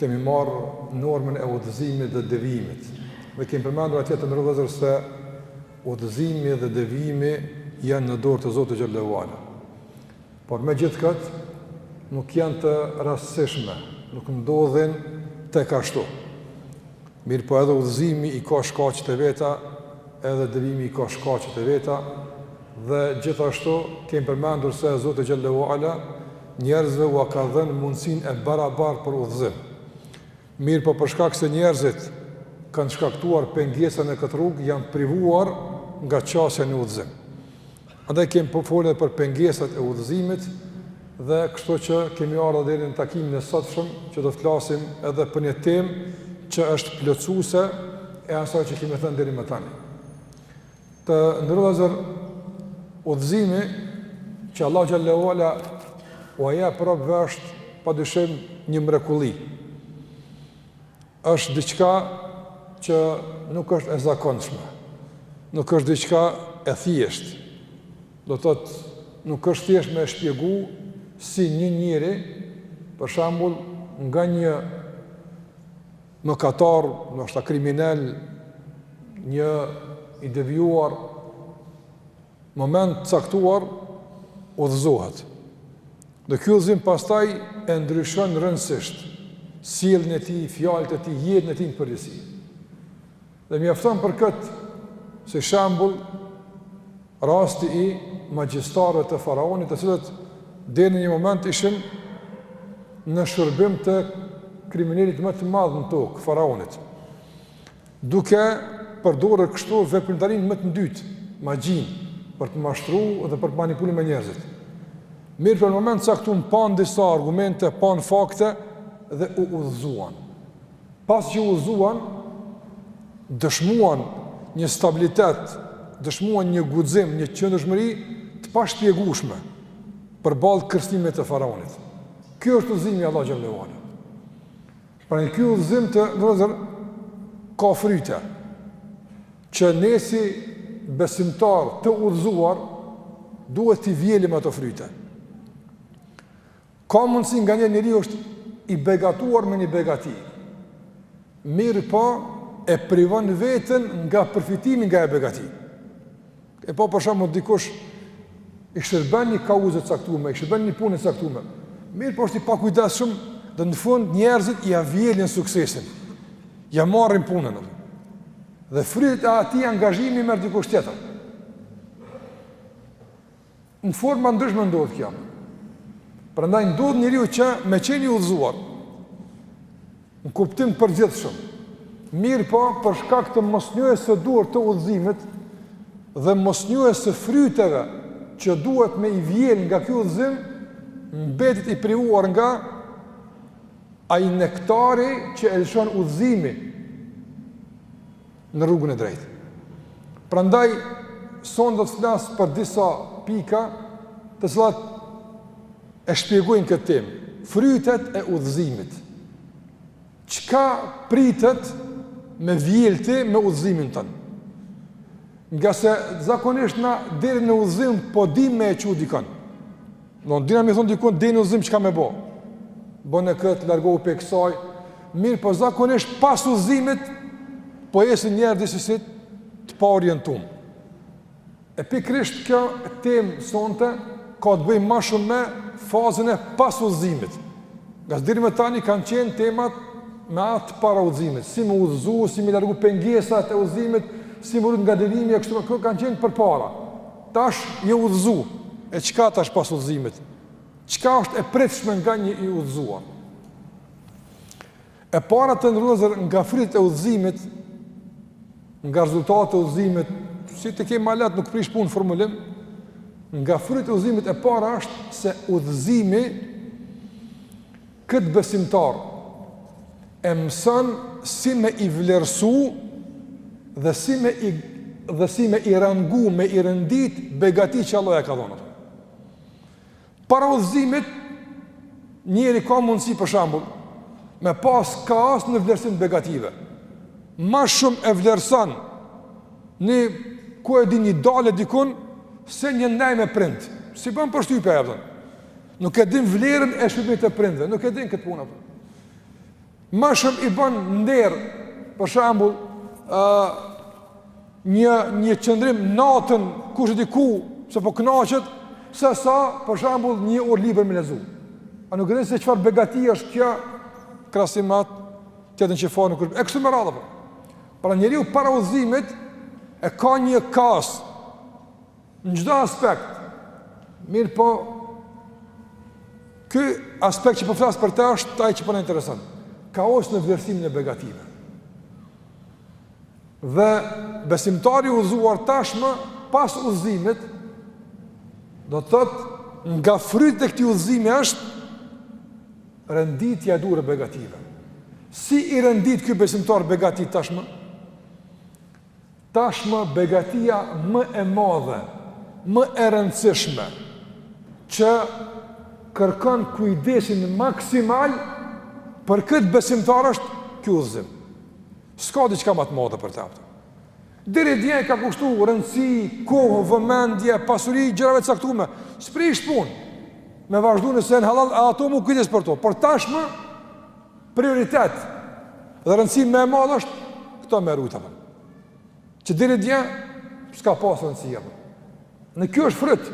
Kemi marrë normën e udhëzimit dhe devijimit dhe kemi përmendur atje të nderuar vëllezër, se udhëzimi dhe devijimi janë në dorë të Zotit xhallahu ala. Por megjithëkëtë nuk janë të rastësishme, nuk ndodhin tek ashtu. Mirëpo edhe udhëzimi i ka shkaqet e veta, edhe devijimi i ka shkaqet e veta, dhe gjithashtu kemi përmendur se Zoti xhallahu ala njerëzve ua ka dhënë mundësinë e barabartë për udhëzim. Mirëpo për shkak se njerëzit kanë shkaktuar pengesa në këtë rrugë, janë privuar nga qasja në udhëzim. Andaj kemi folë edhe për pengesat e udhëzimit dhe kështu që kemi ardhur deri në takimin e sotshëm që do të flasim edhe për një temë që është plotësuese e asaj që kemi thënë deri më tani. Të nderuar vëllezër, udhëzimi që Allah xhallahu ala ua jep robve është padyshim një mrekulli. Është diçka që nuk është e zakonshme, nuk është diçka e thjeshtë, do të thotë nuk është thjesht me e shpjegu si një njeri, për shembull, nga një mëkatar, ndoshta kriminel, një i devijuar, moment të caktuar udhëzohet. Dhe ky udhëzim pastaj e ndryshon rrënjësisht sjelljen e tij, fjalët e tij, jetën e tij në përgjithësi. Dhe mjafton për këtë si shembull rasti i magjistarëve të faraonit, të cilët deri në një moment ishin në shërbim të kriminelit më të madh në tokë, faraonit. duke përdorur kështu veprimtarinë më të ndytë, magjinë, për të mashtruar dhe për të manipuluar me njerëzit. Mirëpo në moment të caktuar panë disa argumente, panë fakte dhe u udhëzuan. Pasi që u udhëzuan, dëshmuan një stabilitet, dëshmuan një guxim, një qëndrueshmëri të pashpjegueshme përballë kërcënimeve të faraonit. Ky është udhëzimi i Allahut xhallahu ala. Pra, ky udhëzim të nderuar vëllezër, ka fryte, që ne si besimtarë të udhëzuar, duhet t'i vjelim ato fryte. Ka mundësi nganjëherë njeriu është i begatuar me një begati, mirëpo e privon veten nga përfitimi nga ajo begati. E po për shembull dikush i shërben një kauze të caktuar, i shërben një pune të caktuar. Mirëpo është i pakujdesshëm dhe në fund njerëzit ia vjedhin suksesin. Ia marrin punën. Dhe frytet e atij angazhimi i merr dikush tjetër. Në forma të ndryshme ndodh kjo. Prandaj ndodh njeriu që me qenë i udhëzuar në kuptim të përgjithshëm. Mirëpo, për shkak të mosnjohjes së duhur të udhëzimit dhe mosnjohjes së fryteve që duhet me i vjel nga ky udhëzim, mbetet i privuar nga ai nektari që e lëshon udhëzimi. në rrugën e drejtë. Prandaj sonte do të flas për disa pika të cilat e shpjegojnë këtë temë, frytet e udhëzimit. Çka pritet me vjel ti me udhëzimin tonë? Ngase zakonisht na deri në udhëzim po dimë me e çu dikon. Na dina me i thon dikon deri në udhëzim çka me bo. Bone kët largohu pe kësaj. Mirëpo zakonisht pas udhëzimit po jesin njerëz disi si të pa orientum. E pikërisht kjo temë sonte ka të bëjë ma shumë me fazën e pas udhëzimit. Ngase deri më tani kanë qenë temat me atë para udhëzimit, si me u udhëzu, si me largu pengesat e udhëzimit, si me u rujt nga devijimi e kështu kanë qenë përpara. Tash je udhëzu, e çka tash pas udhëzimit? Çka është e pritshme nga një i udhëzuar? E para të nderuar vëllezër nga frytet e udhëzimit, nga rezultatet e udhëzimit, si t'ju ken ma leht nuk prish punë formulimi, nga frytet e udhëzimit e para është se udhëzimi Këtë besimtar e mëson si me i vlerësu dhe si me i dhe si me i rangu, me i rendit begatitë që Allahu ia ka dhon ato. Para udhëzimit, njeri ka mundësi për shembull, me pas kaos në vlerësim të begative. Ma shumë e vlerëson një ku e di një dalje dikun, se një ndejë me prind. Si bën përshtypje e Nuk e din vlerën e shërbimit të prindve, nuk e din këtë punë apo. Më shumë i bën nder, për shembull, ë uh, një një qendrim natën kush di ku, se po kënaqet, se sa për shembull një orë libër me lexu. A nuk e din se çfarë begati është kjo krahasim me atë tjetrën që fjalën ku e kështu me radhë. Po. Pra njeriu para udhëzimit e ka një kaos Në çdo aspekt, mirëpo, ky aspekt që po flas për te është ai që po na intereson, kaos në vlerësimin e begative. Dhe besimtari i udhëzuar tashmë pas udhëzimit, do të thotë nga frytet e këtij udhëzimi është renditja e duhur e begative. Si i rendit ky besimtar begatit tashmë? Tashmë begatia më e madhe, më e rëndësishme që kërkon kujdesin maksimal për këtë besimtar është ky udhëzim. S'ka diçka më të madhe për ta. Deri dje ka kushtu rëndësi, kohë, vëmendje, pasuri, gjërave të caktuara. S'prish punë. Me vazhdu nëse janë hallall, ato mu kujdes për to. Por tashmë prioritet dhe rëndësi më e madhe është këtë me rujt, apo. Që deri dje, s'ka pasë rëndësi, apo. Ky është fryt.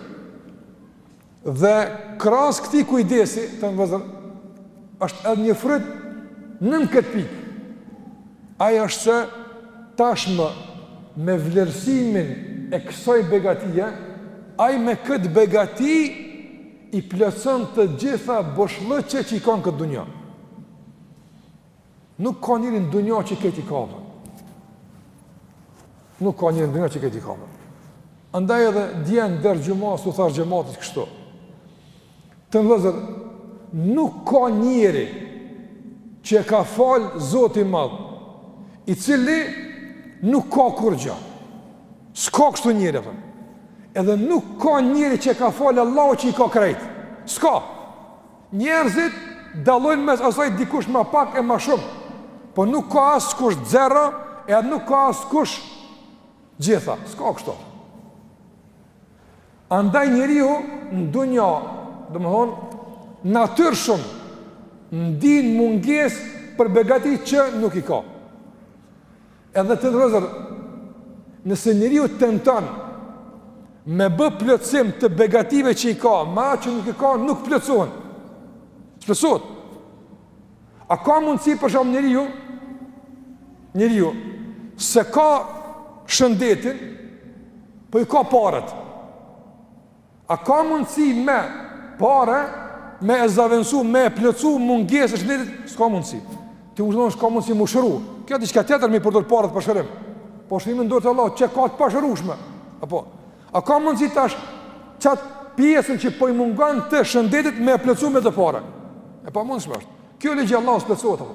Dhe krahas këtij kujdesi, të nderuar vëllezër, është edhe një fryt në këtë pikë. Ai është se tashmë me vlerësimin e kësoj begatie, ai me këtë begati i plotëson të gjitha boshllëqet që i ka në këtë dunja. Nuk ka njeri në dunja që krejt i ka, apo. Nuk ka njeri në dunja që krejt i ka, apo. Andaj edhe dje në ders t'xhumasë, u thashë xhematit kështu. Të nderuar vëllezër, nuk ka njeri që e ka falë Zoti i Madh, i cili nuk ka kurrgja. S'ka kështu njeri, apo. Edhe nuk ka njeri që e ka falë Allahu që i ka krejt. S'ka. Njerëzit dallojnë mes asaj dikush ma pak e ma shumë. Po nuk ka askush zero edhe nuk ka askush gjitha. S'ka kështu. Andaj njeriu në dunja, domethënë, natyrshëm, ndin mungesë për begati që nuk i ka. Edhe të nderuar vëllezër, nëse njeriu tenton me bë plotësim të begative që i ka, me ato që nuk i ka, nuk plotësohen. S'plotësohet, a ka mundësi për shembull njeriu, njeriu, s'e ka shëndetin, por po i ka paret. A ka mundësi me pare, me e zavendësu, me e plotësu mungesën e shëndetit? S'ka mundësi. Ti më thu s'ka mundësi m'u shëru. Kjo diçka tjetër me i përdor paret për shërim. Po shërimin në dorë të Allahut, që ka të pashërushme. Apo. A ka mundësi tash qatë pjesën që po i mungon të shëndetit me e plotësu me do pare? E pamundshme është. Kjo ligj i Allahut, s'plotësohet, apo.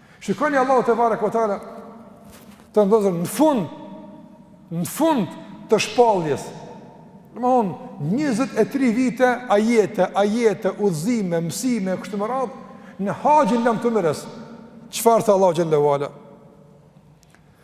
Shikoni Allahu tebareke ve teala, të nderuar vëllezër, në fund në fund të shpalljes. Domethënë 23 vite ajete, ajete, udhëzime, mësime kështu me radh në haxhin lamtumirës. Çfarë tha Allahu xhelle ve ala?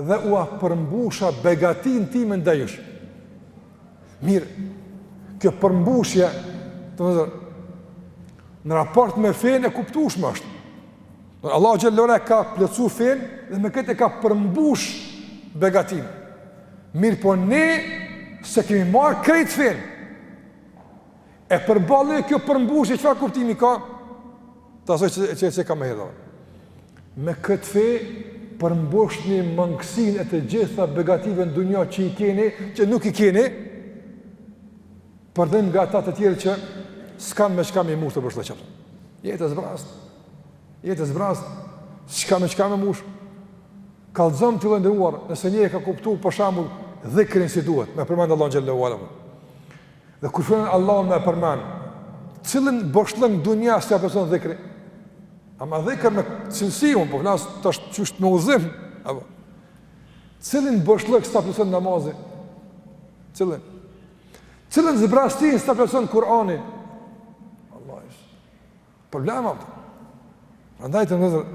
dhe ua përmbusha begatinë time ndaj jush. Mirë, kjo përmbushje, të nderuar vëllezër, në raport me fenë e kuptushme është. Allahu xhelle ve ala e ka plotsu fenë dhe me këtë e ka përmbush begatinë. Mirëpo ne s'e kemi marrë krejt fenë. E përballë kjo përmbushje çfarë kuptimi ka? Ta soj që që që kam hedhur. Me këtë fe përmbushni mangësinë e të gjitha begative në dunja që i keni, që nuk i keni. Për dallim nga ata të tjerë që s'kanë me çka me i mush ato boshllëqe. Jetë e zbrazt. Jetë e zbrazt. S'ka me çka me mush. Kallzom ti vlla i nderuar, nëse njeri e ka kuptu për shembull dhikrin si duhet, me përmend Allahun xhelle ve ala. Dhe kur fillon Allahun me përmend, cilin boshllëk n'dunja s'ta plotson dhikri? Ama dhikr me cilësi, unë po flas tash qysh me udhëzim, apo cilin boshllëk s'ta plotson namazi? Cilën? Cilën zbrazti s'ta plotson Kur'ani? Allah Problema, apo? Prandaj të nderuar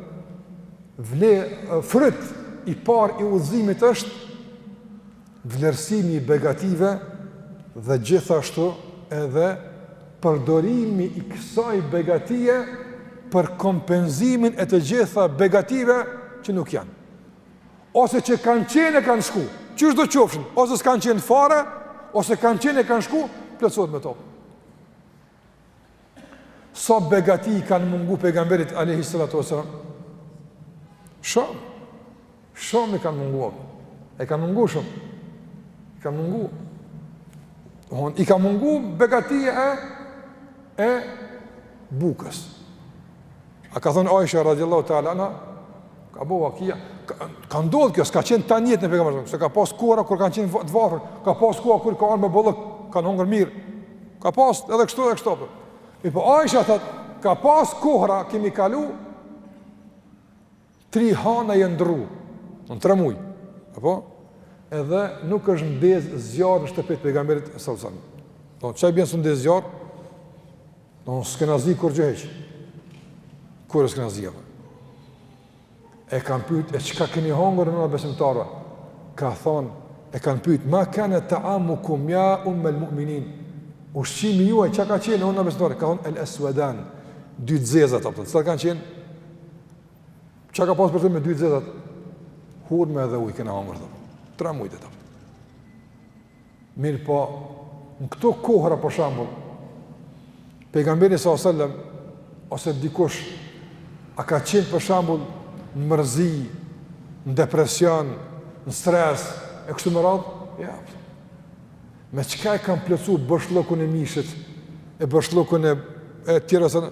vëllezër, fryti i parë i udhëzimit është vlerësimi i begative dhe gjithashtu edhe përdorimi i kësaj begatie për kompenzimin e të gjitha begative që nuk janë. Ose që kanë qenë e kanë shku, qyshdo qofshin, ose s'kanë qenë fare, ose kanë qenë e kanë shku, plotsohet me to, apo. Sa begati i kanë mungu pejgamberit alejhi salatu ve selam? Shumë, shumë i kanë mungu apo. I kanë mungu shumë. I kanë mungu. I kanë mungu begati e, e bukës. A ka thënë Aisha radhiyallahu ta'ala anha, ka bo vakia, ka, ka ndodhë kjo, s'ka qenë tanë jetën e pejgamberit, se ka pas kohëra kur kanë qenë të varfër, ka pas kohëra kur i ka ardh me bollëk, kanë hongër mirë, ka pas edhe kështu edhe kështu apo. Mirëpo Aisha thotë, ka pas kohëra kemi kalu, Tri hana janë ndrru, në tre muaj. Apo? Edhe nuk është ndez zjarr në shtëpi të pejgamberit sallallahu alajhi wasallam. Domethënë çka i bjen s'u ndez zjarr? Domethënë s'kena zi kurgjë hiç. Kur s'kena zi, apo? E kanë pyet, e çka keni hongër nënë e besimtarëve? Ka thonë, e kanë pyet, ma kane taamukum ja ummel muminin. Ushqimi juaj, çka ka qenë, o nënë e besimtarëve? Ka thonë, el eswedan, dy të zezat, apo, këto kanë qenë? Ça ka pas, për, domethënë, me dy zezat? Hurme edhe ujë kena hangër, thotë. Tre muj të tanë. Mirëpo, në këto kohëra për shambull, pejgamberi s.a.s. ose dikush, a ka qenë për shambull në mërzi, në depresion, në stres, e kështu më radhë? Jo, po. Me çka e kam plotësu boshllëkun e mishit, e boshllëkun e, e tjera sene?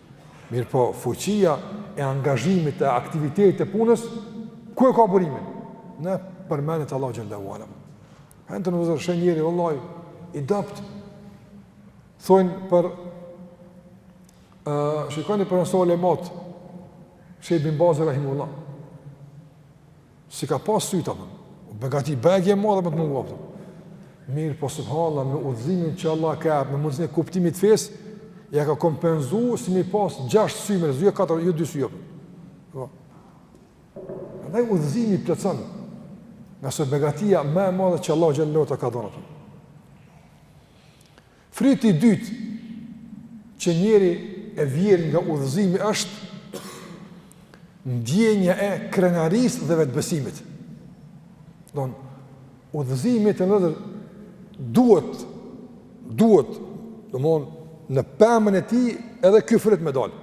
Mirëpo fuqia e angazhimit e aktivitetit të punës ku e ka burimin? Në përmendje të Allahut xhel-le ve ala. E të nderuar, sheh njeri, vëllai, i dobët, thojnë për, uh, shikoni prej nesh ulematë, shejh Bin Bazi rahimehullah. S'i ka pas sytë apo? Begati e madhe me t'mungu apo? Mirëpo subhanallah me udhëzimin që Allahu ta jap, me mundësinë e kuptimit të fesë, ia ka kompenzu si me i pas 6 sy ose 4, jo 2 sy apo. Po. Andaj udhëzimi plotëson ngase begatia më e madhe që Allahu xhel-le ta ka dhënë. Fryti i dytë që njeri e vjel nga udhëzimi është ndjenja e krenarisë dhe vetëbesimit. Don udhëzimi të ndër duhet duhet domthon në pemën e tij edhe ky fryt me dal.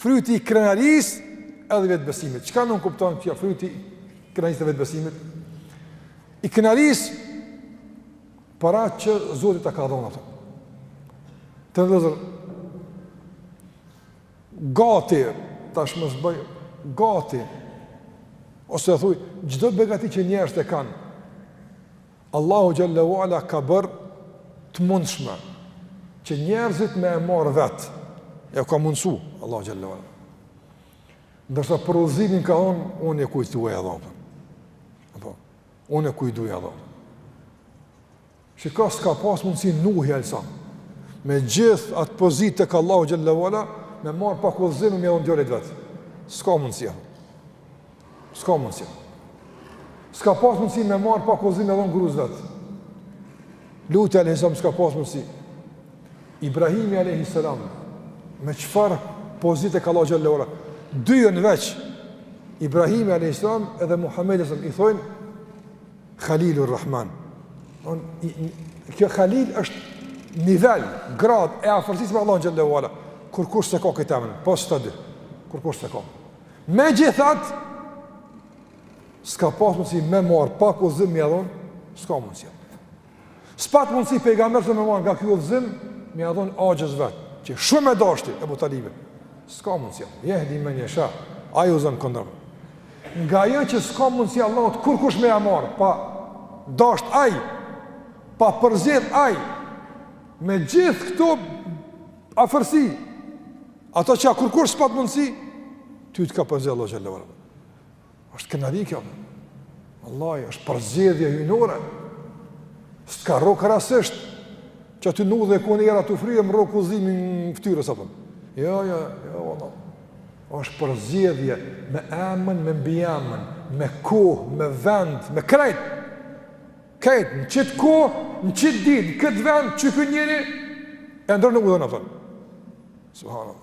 Fryti i krenarisë edhe vetëbesimit. Çka nënkupton kjo fryti i krenarisë dhe vetëbesimit? I krenarisë për atë që Zoti ta ka dhënë atë. Të nderuar gati tash mos thoj gati ose e thuj çdo begati që njerëzit e kanë Allahu xhel-le ve ala ka bër të mundshme që njerëzit me e marr vet e ka mundsu Allahu xhel-le ve ala ndërsa për udhëzimin ka thon unë e kujt du ia dhon atë apo Unë e kujt du ja jap. Shiko, s'ka pas mundësi Nuhi alejhi selam. Me gjithë atë pozitë tek Allahu xhel-le ve ala, me marë pak udhëzim me ia dhënë djalit vet. S'ka mundësi S'ka mundësi S'ka pas mundësi me marë pak udhëzim me ia dhënë grus vet. Luti alejhi selam, s'ka pas mundësi. Ibrahimi alejhi selam me çfarë pozite tek Allahu xhel-le ve ala. Dy janë veç. Ibrahimi alejhi selam edhe Muhamedi s.a.s. i thojnë Halilur Rahman. On i, i, kjo Halil është nivel, grad e afërsisë me Allahun xhel-le ve ala. Kurrkush s'e ka këtë emër, pos këta dy. Kurrkush s'e ka. Megjithatë s'ka pas mundsi me marr pak udhëzim me ia dhon, s'ka mundsi. S'pat mundësi pejgamberi me marr nga ky udhëzim, me ia dhon axhës vet, që shumë e dashti Ebu Talibin. S'ka mundësi. Jehdi men jesha. Ai udhëzon kon don. Nga ajo që s'ka mundësi Allahut kurkush me ia marr, pa dasht ai, pa përzgjedh ai. Me gjithë këto afërsi, ato që kurkush s'pat mundësi, ty të ka përzgjedh Allahu xhele ve ala. Është krenari kjo, vallahi, është përzgjedhje hyjnore, s'të ka rrok rastësisht, qaty në udhë ka kon era tu fry, me rrok udhëzimi në fytyrë, a kupton. Jo, jo, jo, vallahi, është përzgjedhje me emën, me mbiemën, me kohë, me vend, me krejt, krejt, në qit kohë, në qit ditë, në këtë vend, qeky njeri, e ndërron udhën, a kupton. Subhanallah.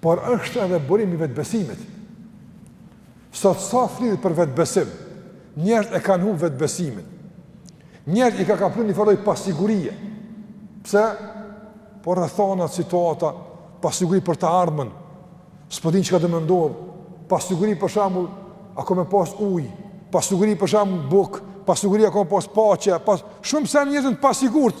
por është edhe burim i vetëbesimit. Sot sa flitet për vetëbesim, njerëzit e kanë humbur vetëbesimin. Njerëzit i ka kaplu një farë lloj pasigurie. Pse? Po rrethana, situata, pasiguri për të ardhmen, s'po din çka do me ndodh. Pasiguri për shembull, a ka me pas ujë, pasiguri për shembull bukë, pasiguri a ka me pas paqe, për shumë sene njerëzit pasigurt.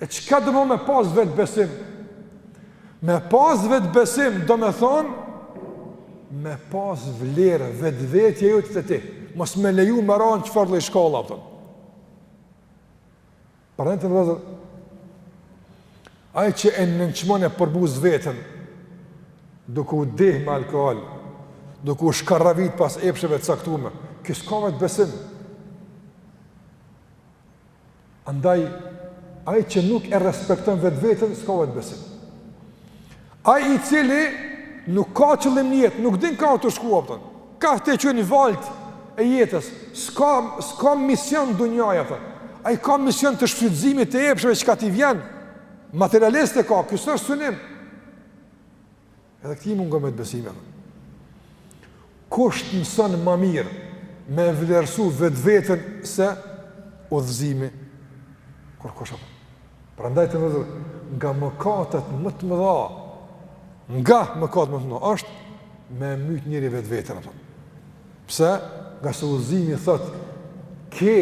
E çka domethonë me pas vetëbesim? Me pas vetëbesim, domethonë, me pas vlerë, vetvetja jote te ti. Mos me leju me ra n'çfarë lloj shkalle, a kupton. Prandaj të nderuar vëllezër, ai që e nënçmon e përbuz veten, duke u deh me alkool, duke u shkarravit pas epsheve të caktume, ky s'ka vetëbesim, Andaj, ai që nuk e respekton vetveten, s'ka vetëbesim. Ai i cili nuk ka qëllim në jetë, nuk din ka tu shku, a kupton, ka të çojnë valët e jetës, s'ka, s'ka mision n'dunja, a kupton. Ai ka mision të shfrytëzimit të epsheve që ka t'i vjen, materialiste ka, ky s'është synim. Edhe këtij i mungon vetëbesimi. Kush t'mëson ma mirë me vlerësu vetveten se udhëzimi? Kurkush, a kupton. Prandaj të nderuar vëllezër, nga mëkatet më të mëdha, nga mëkatet më të mëdha, është me myt njeri vetveten. A kupton. Pse? Ngase udhëzimi thotë, ke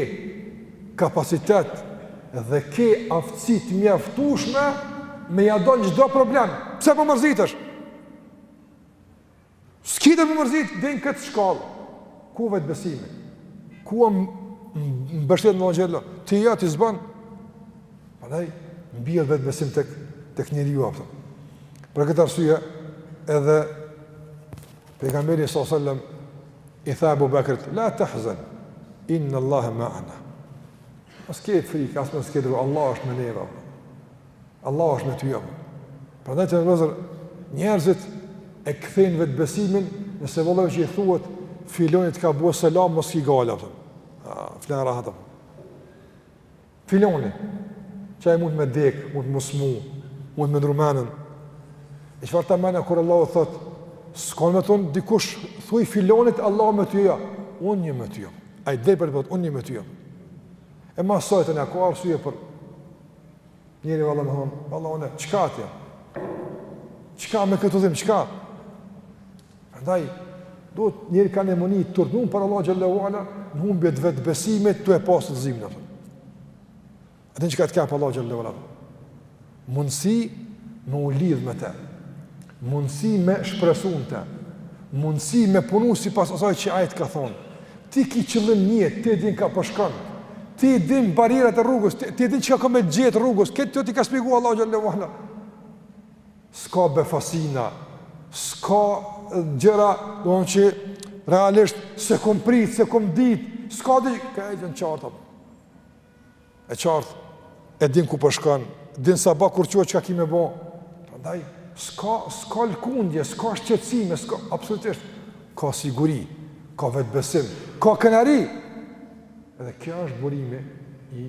kapacitet dhe ke aftësi të mjaftueshme me ia dalë çdo problem. Pse po mërzitesh? S'ki të mërzit deri n' këtë shkallë. Ku vetbesimi? Ku a mbështetja në Allahun Ti ja ti zban. Prandaj mbjell vetbesim tek tek njeriu, a kupton. Për këtë arsye edhe Pejgamberi sallallahu alajhi wasallam i tha Abu Bakrit, "La tahzan, inna Allaha ma'ana." Mos ke frikë, as mos ke dëgjuar, Allah është me ne. Allah është me ty. Prandaj vëllezër, njerëzit e kthejnë vetëbesimin nëse vëllëve që i thuhet filonit t'ka bo selam, mos ki gajle. Flen rahat. Filoni, që ai mund me dek, mund me u smu, mund me ndrru menën. E çfarë ta mena kur Allahu thot, s'ka me thonë dikush, thuj filonit Allahu me tyja, unë jam me tyja. Ai drejt po thot unë jam me tyja. E masanej a ka arsye për njeri valla me thonë, valla unë, çka atje? Çka me këtë dhim, çka? Prandaj duhet njeri kanjëherë me u ni i turpnun para Allahut Xhel-le ve Ala në humbje të vetëbesimit tu e pasë udhëzimin në dorë. A e din çka të jep Allahu Xhel-le ve Ala. Mundësi me u lidhë me te. Mundësi me shpresun te. Mundësi me punu sipas asaj që ai t'ka thonë. Ti ki qëllim n'jetë, ti e din kah po shkon. Po ti din barrierat e rrugës, ti, ti e din çka ka me t'gjet rrugës. Këto t'i ka shpjegu Allahu Xhel-le ve Ala. S'ka befasina, s'ka gjëra, domethënë që realisht s'e kom prit, s'e kom dit, s'ka gjithçka e gjen qartë atë. E qartë, e din ku po shkon, po din sabah kur çohesh çka ki me bo, prandaj, s'ka, s'ka lkundje, s'ka shqetësime, s'ka, absolutisht, ka siguri, ka vetëbesim, ka krenari, edhe kjo është burimi i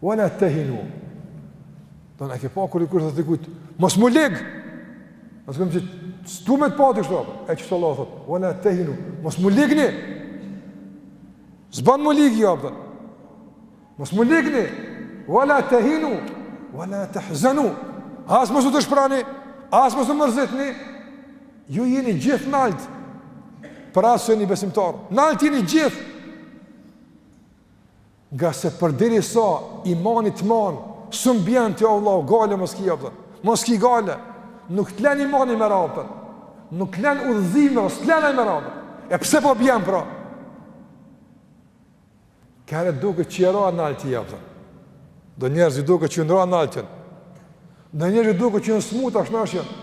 Wa la tahinu. Domethënë a ke pa kur i kur thotë kujt, mos m'u lig. Mos kam thit, s'du me të pa ty kështu. E çfarë Allah thotë, wa la tahinu, mos m'u ligni. S'ban m'u lig jo apo. Mos m'u ligni. Wa la tahinu, wa la tahzanu. As mos u dëshproni, as mos u mërzitni. Ju jeni gjithë nalt. Pra nëse jeni besimtarë. Nalt jeni gjithë. Ngase përderisa imani të man, s'mun bjen ti o vlla, gajle mos ki, a kupton, mos ki gajle, nuk të len imani me ra, a kupton, nuk të len udhëzimi, s'të len me ra, a kupton, e pse po bjen pra? Ka herë t'duket që je ra, nalt je, a kupton, do njerëz i duket që janë ra, nalt janë, do njerëz i duket që janë smutë, a shnosh janë,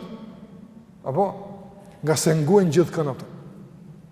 apo? Ngase ngojnë gjithkënd, a kupton.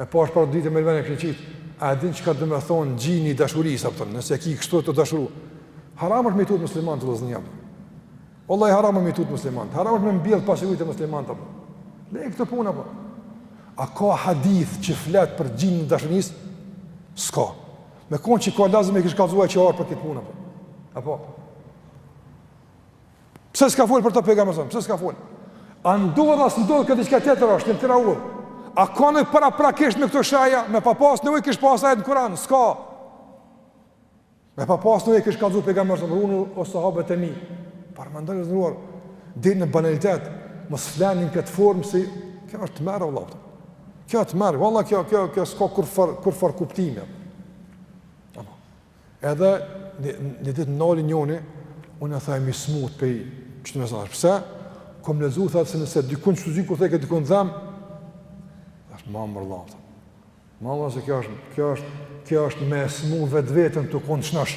E pashë para ditë n'ni ven e kishin qitë, a e din çka do me thonë xhini i dashurisë, a kupton, nëse e ki kështu e të dashuru. Haram është me i tutë muslimanët vllazën. Vallahi haram është me i tutë muslimanët, haram është me mbjellë pasiguri te muslimanët. Leje këtë punë, apo. A ka hadith që flet për xhinin e dashurisë? S'ka. Me konë që ka lazëm e kish kallzu qartë për këtë punë, po. Apo. Pse s'ka folë për të pejgamberi sa, pse s'ka folë? A ndodh a s'ndodh kjo diçka tjetër është, një tira ullë? A ka nëjë paraprakisht me këto sheja, me pas pasë nevojë kish pasë ajet në Kur'an, s'ka. Me pas pasë nevojë kish kallëzu pejgamberi sa, runu o sahabët e mi, parë më ndërë zënuar, dhe në banalitet, mos fleni n'këtë formë si, kjo është marre, vallah, përta. Kjo është marre, valla kjo, kjo, kjo s'ka kurrfarë, kurrfarë kuptimi. Edhe një ditë m'ndali njëri, unë tha jam i smut prej qëtë mesaj. Pse? Kom lexu, tha se nëse dikun që të zi, kur tha dikun të dhemb, është ma më rëllatë. Valla se kjo është, kjo është, kjo është me smu vetveten tu konë shnosh.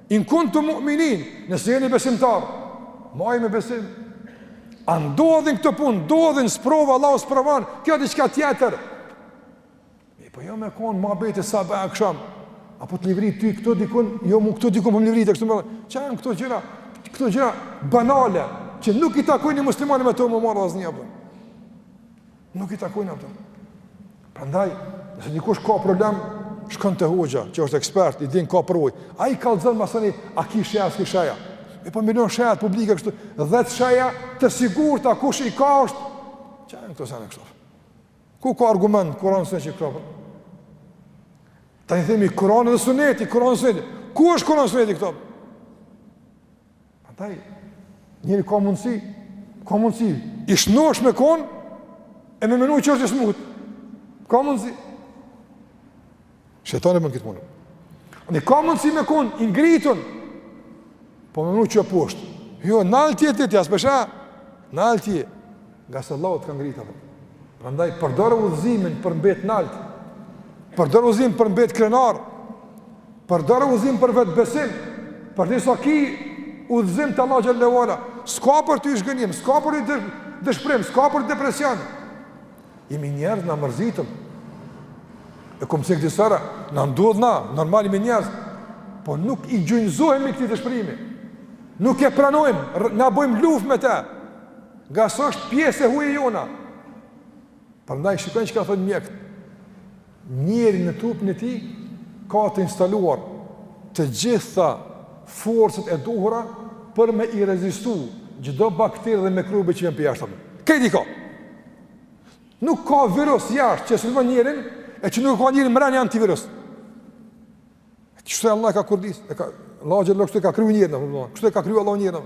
In kuntum mu'minin, nëse jeni besimtar. Maj me besim. A ndodhin këto punë, ndodhin sprova Allahu sprovon, kjo diçka tjetër. E po jo me kon më bëti sabah aksham. A po të livrit ty këtu dikun, jo mu këtu dikun po më livrit kështu më. Ça janë këto gjëra, këto gjëra banale që nuk i takojnë muslimanit me u marrë asnjë apo. Nuk i takojnë ato. Prandaj, nëse dikush ka problem, shkon te hoxha, që është ekspert, i din ka përvojë. Ai kallzon masanej, a ki sheja, s'ki sheja. E po m'i bon shejat publike kështu, 10 sheja të sigurta kush i ka është. Çfarë janë këto sene kështu? Ku ka argument Kur'an se çka ka? Tani themi Kur'an dhe Suneti, Kur'an Suneti. Ku është Kur'an Suneti këtu? Andaj, njeri ka mundësi, ka mundësi, i shnosh me konë, e me menu që është i smutë, ka mundësi. Shejtani bon këtë punë. Anej ka mundësi me konë, i ngritun, po me menu që je poshtë. Jo, nalt je ti, ti, jasë pësha, nalt je. ngase Allahu të ka ngritur atë. Prandaj përdore udhëzimin për mbet nalt. Përdore udhëzimin për mbet krenar. Përdore udhëzimin për vetëbesim. Përderisa ki udhëzim të Allahut xhelle ue ala. S'ka për ty zhgënim, s'ka për ty dëshpërim, s'ka për depresion. Jemi njerëz na mërzitëm. E kom cek disa herë, na ndodh, na normal jemi njerëz, po nuk i gjunjëzohemi këtij dëshpërimi, nuk e pranojmë, na bojmë luft me te, Ngase është pjesë e huaj e jona. Prandaj shikoni çka thonë mjekët. Njeri në trupin e tij ka të instaluar të gjitha forcat e duhura për me i rezistu çdo bakterie dhe mikrobi që vjen prej jashtë. Krejt i ka. Nuk ka virus jashtë që e sulmon njerin e që nuk e ka njeri mrena antivirus. Kështu Allahu e ka kurdis, e ka, Allahu xhel kështu e ka kriju njerin, kështu e ka kriju Allahu njerin.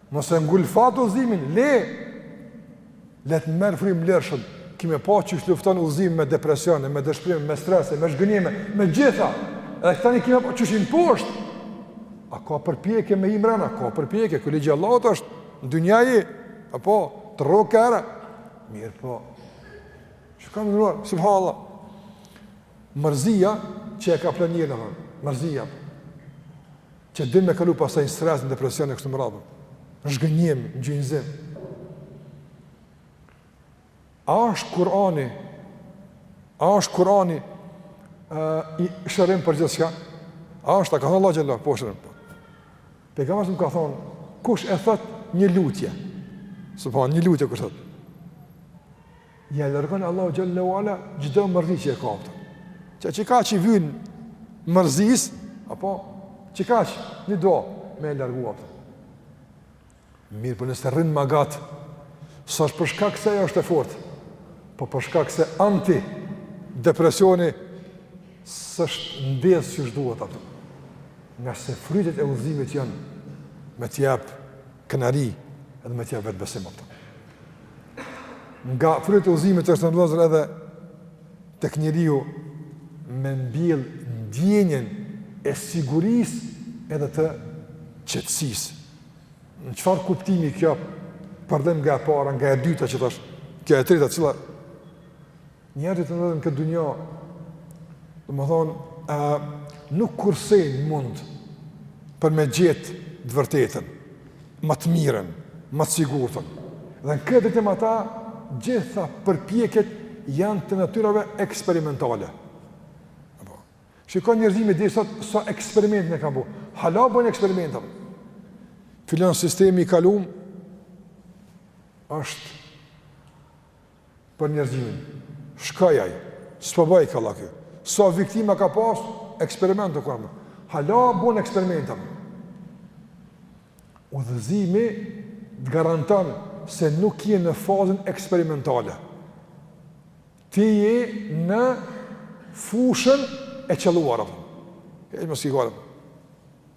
Mos e ngulfat udhëzimin, le le të merr frymë lirshëm. Kimë pa qysh lufton udhëzimi me depresion, me dëshpërim, me stres, me zhgënjime, me gjitha. Edhe këta ne kimë pa qysh i mposht. A ka përpjekje me imrana, ka përpjekje, ky ligji i Allahut është në dynja, apo t'rroka. Mirëpo çka ndërroi, subhanallah. Mërzia që e ka kapluar, mërzia. Që din me kalu pastaj në stres, në depresion e kështu me radhë. Zhgënjim, gjynëzim. A është Kurani, a është Kurani uh, shërim për gjithçka? A është, a ka thonë Allahu Xhelle, po shërim. Po. Pejgamberi a.s. ka thonë, kush e thot një lutje? Apo, një lutje kur thot? Ja largon Allahu Xhelle ve Ala çdo mërzi që e ka, apo. Çka, çka që i vyn mërzis, apo çka që një do me e largu, apo. Mirëpo nëse rrin ma gatë, s'është për shkak se ajo është e fortë, po për shkak se antidepresioni s'është ndezë qysh duhet, apo. Ngase frytet e udhëzimit janë me t'jep, krenari edhe me t'jep vetëbesim, apo. Nga frytet e udhëzimit është në lozër edhe tek njeriu me mbjell ndjenjen e sigurisë edhe të qetësisë. Në çfarë kuptimi kjo përdem nga e para, nga e dyta që tash, kjo e treta cila Njerëzit në këtë dynja, domethonë, a, nuk kursejnë mund për me gjet të vërtetën, ma të mirën, ma të sigurtën. Dhe në këtë drejtim ata, gjitha përpjekjet janë të natyrave eksperimentale. Shikon njerëzimi deri sot, sa eksperimente kan bo. Hala bëjnë eksperimente. Fillon sistemi i kalum, është për njerëzimin. Shkoj ai. S'po bëj kalla kjo. Sa, sa viktima ka pas, eksperimente kan bo. Hala bojn eksperimente. Udhëzimi të garantan se nuk je në fazën eksperimentale. Ti je në fushën e qëlluar, apo. E më e sigurt.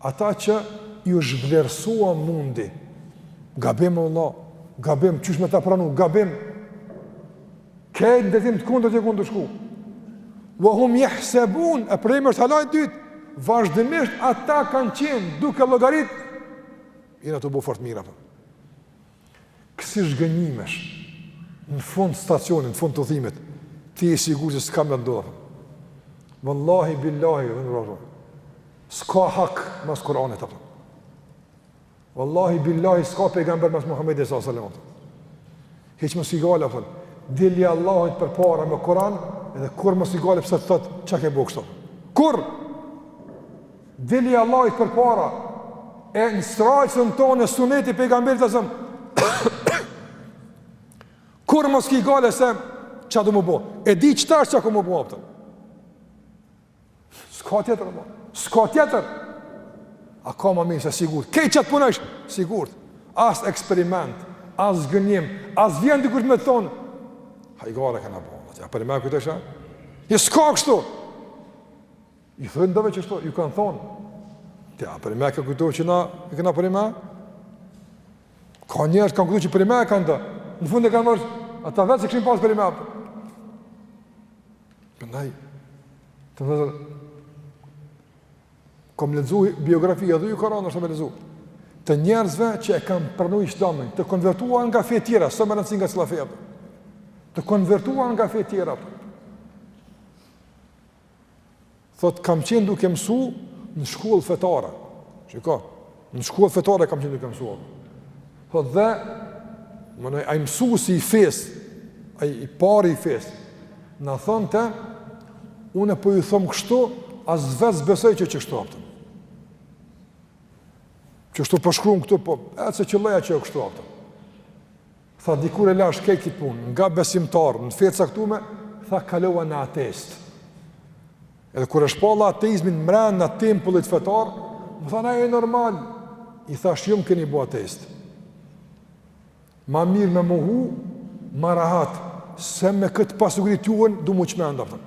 Ata që ju zhvlerësua mundi, gabim o Allah, gabim, qysh me ta pranu, gabim, krejt në drejtim të kundërt, të kundërt shku, ve hum jehsebun, e shprehjen është hal i dytë, vazhdimisht ata kanë qenë duke llogarit, jena tu bo fort mirë, apo. Kësi zhgënjimesh, në fund stacionit, në fund të udhtimit, ti i sigurt që s'ka me ndodhë. Vallahi, billahi, dhe në rrëzë, s'ka hak mas Kuranit, apton. Vallahi, billahi, s'ka pejgamber mas Muhammedit s.a.s. Hiç mos ki gajle, apton, dili Allahit përpara me Kuran, edhe kurrë mos ki gajle, pse të thotë, ça ke bo kshtu, apton. Kurrë. Dili Allahit përpara e në strajcën tonë e suneti pejgamberit a.s., kurrë mos ki gajle se ça do mu bo, e di që tash ça ka mu bo, apton. S'ka tjetër, ma. S'ka tjetër. A ka ma mirë se sigurt. Krejt ça të punojsh, sigurt. As eksperiment, as zhgënjim, as vjen dikur me të thonë. Hajgare kena bo, apton. A përnime kujtove, a? Jo, s'ka kështu. I thënë dove kështu, ju kanë thonë, të ja, përnime ka kujtu që na i kena përnime, ka njerëz kanë kujtu që përnime e kanë, në fund e kanë vërejt, ata vetë s'e kishin pasë përnime, prandaj, vëllezër, kom lexu biografia dhe ju ka rëndë është me lexu, të njerëzve që e kanë pranu Islamin, të konvertuar nga fe tjera, s'o me rëndësi nga cila fe, të konvertuar nga fe tjera, për. Thot kam qenë duke mësu në shkollë fetare. Shiko, në shkollë fetare kam qenë duke mësuar. Thot dhe menoj ai mësuesi i fes, ai i pari i fes, na thonte unë po ju them kështu, as vetë s'besoj që kështu, apton. Kështu po shkruan këtu po, atë se qëlloja që është kështu, apton. Tha dikur e lash krejt këtë punë, nga besimtar, në fe të caktume, tha kalova në ateist. Edhe kur e shpalla ateizmin mrena tempullit fetar, më thanë a je normal, i thash ju më keni bo ateist. Ma mirë me mohu, ma rahat, se me këtë pasiguri juven, du mu çmend, apton.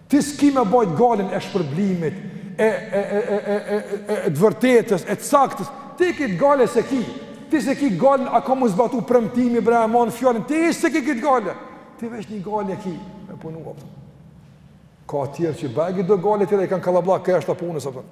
Ti s'ki me bajt gajlen e shpërblimit, e, e, e, e, e, e, e, e të vërtetës, e të saktës, ti këtë gajle s'e ki, ti s'e ki gajlen, a ka mu zbatu premtimi, bre, a e man fjalën, ti hiç s'e ki këtë gajle, ti veç një gajle e ki, me punu, apton. Ka tjerë që bajagi do gajle tjera i kanë kallabllak, përjashta punës, apton.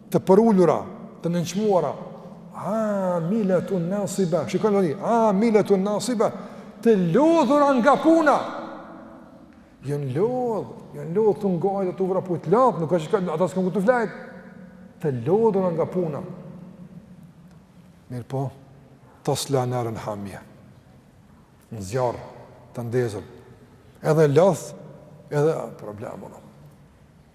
të përulura, të nënçmuara, amilatun nasiba, shikoni tani, amilatun nasiba, të lodhura nga puna. Jan lodh, jan lodh tu ngajt, tu vrapujt, lodh, nuk ka çka, ata s'kan kon tu flejt. Të lodhura nga puna. Mirëpo, tasla naren hamije. Në zjarr të ndezur. Edhe lodh, edhe problem,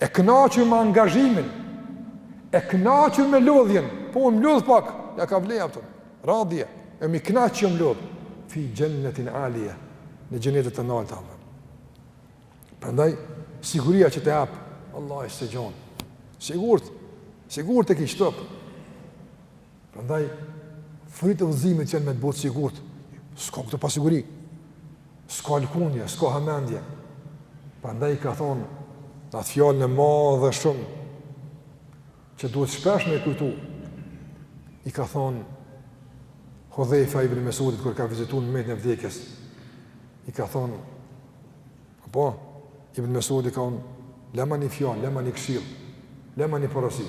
E kënaqur me angazhimin, e kënaqur me lodhjen, po jom lodh pak, ja ka vlejt, kupton. Radije, jom i kënaq që jom lodh fi xhennetin alije, në xhenete të nalta. Prandaj siguria që ta jep Allahu s'e gjon. Sigurt, sigurt e ki qëto. Prandaj, fryt i udhëzimit që janë me të bo të sigurt, s'ka këtu pasiguri, s'ka lëkundje, s'ka hamendje. Prandaj i ka thonë, në atë fjalën e madhe shumë, që duhet shpesh me kujtu, i ka thonë, Hudhejfe Ibn Mesudit, kur ka vizitu në momentin e vdekjes, i ka thonë, apo, Ibn Mesudi i ka thonë, lema një fjallë, lema një këshillë, lema një porosi,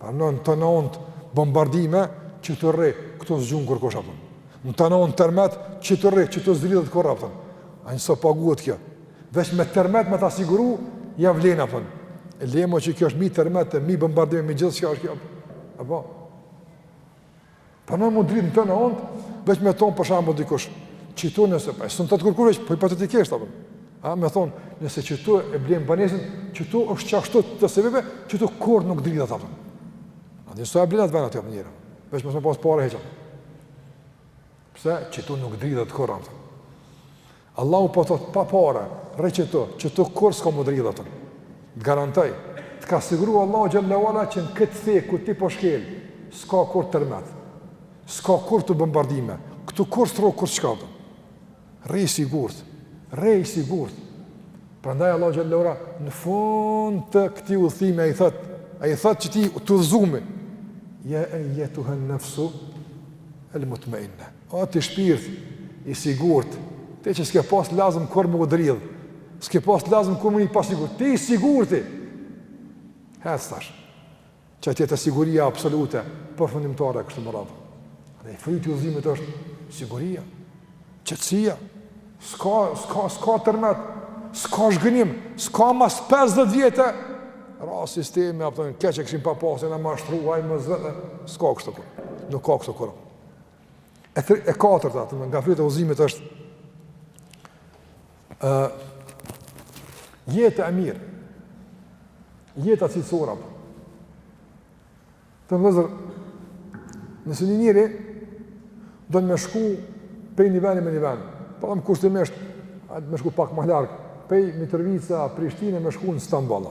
Pra me të thonë në bombardime, qëtu rri, këtu s'gjun kërkush, kupton. Me të thonë në tërmet, qëtu rri, qëtu s'dridhet kurrë, kupton. A njëso paguhet kjo. Veç me tërmet me ta siguru, ja vlen, kupton. E le mo që kjo është mi tërmete, mi bombardime, mi gjithçka është kjo. Apo? Për në mund dritë në të në ondë, veç me të thonë për shembull dikush, qëtu nëse, pa, së në të të kërkur veç, po hipotetikisht, kupton. A, me thonë, nëse qëtu e blen banesën, qëtu është qashtu të se vive, qëtu kurrë nuk dridhet, kupton. A, dhe s'e blen atë ven atje menjëherë, veç mos me pasë pare hiç. Pse, qëtu nuk dridhet kurrë, kupton. Allahu po thotë pa para, rri qëtu, qëtu kurrë s'ka me u dridh, kupton. Të garantoj, të ka siguru Allahu xhele ve ala që në këtë the ku ti po shkel, s'ka kurrë tërmet. S'ka kurrë të bombardime. Këtu kurrë s'tro kurrë çka do. Rri i sigurt. Rri i sigurt. Prandaj Allahu xhele ve ala në fund të këtij udhëtimi ai thotë, ai thotë qëtij të udhëzumi. Ja ayyatuha an-nafsu al-mutma'inna. O ti shpirt i sigurt, ti që s'ke pas lazëm kurrë me u dridh, s'ke pas lazëm kurrë me ni pasigurt, ti i sigurti! Hec tash, qatje te siguria absolute, përfundimtare, kështu me radhë. Dhe fryt i udhëzimit është siguria, qetësia, s'ka, s'ka, s'ka tërmet, s'ka zhgënjim, s'ka mas 50 vjete, ra sistemi, kupton, keq e kishim pa pasë, na mashtru, ajë më zëtë, s'ka kështu kurrë, nuk ka kështu kurrë. E, e katërta, nga frytet e udhëzimit është ë jeta e mirë. Jeta cilësore. Vëllezër, nëse një njeri don me shku pej një veni në një ven, po themi kushtimisht, me shku pak ma larg, pej Mitrovice, Prishtine, me shku në Stamboll.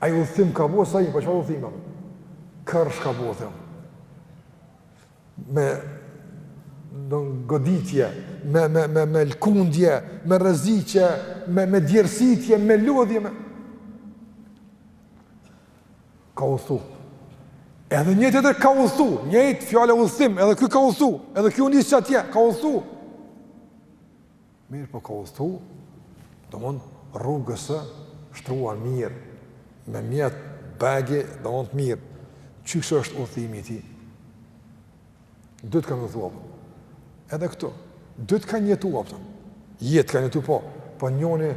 Ai udhëtim ka bo sa i, po çfarë udhëtim e Kërsh ka bo, them. Me goditje, me, me, me, me lkundje, me rreziqe, me, me djersitje, me lodhje, me... Ka udhëtu. Edhe një tjetër ka udhëtu, njëjtë fjala udhëtim, edhe ky ka udhëtu, edhe ky u nis qatje, ka udhëtu. Mirëpo ka udhëtu, domethonë rrugës së shtruar mirë, me mjet, begi, domethonë mirë, qysh është udhëtimi i tij? Dytë kanë udhëtu, kupton. Edhe këtu, dytë kanë jetu, kupton. Jetë kanë jetu, po, po njoni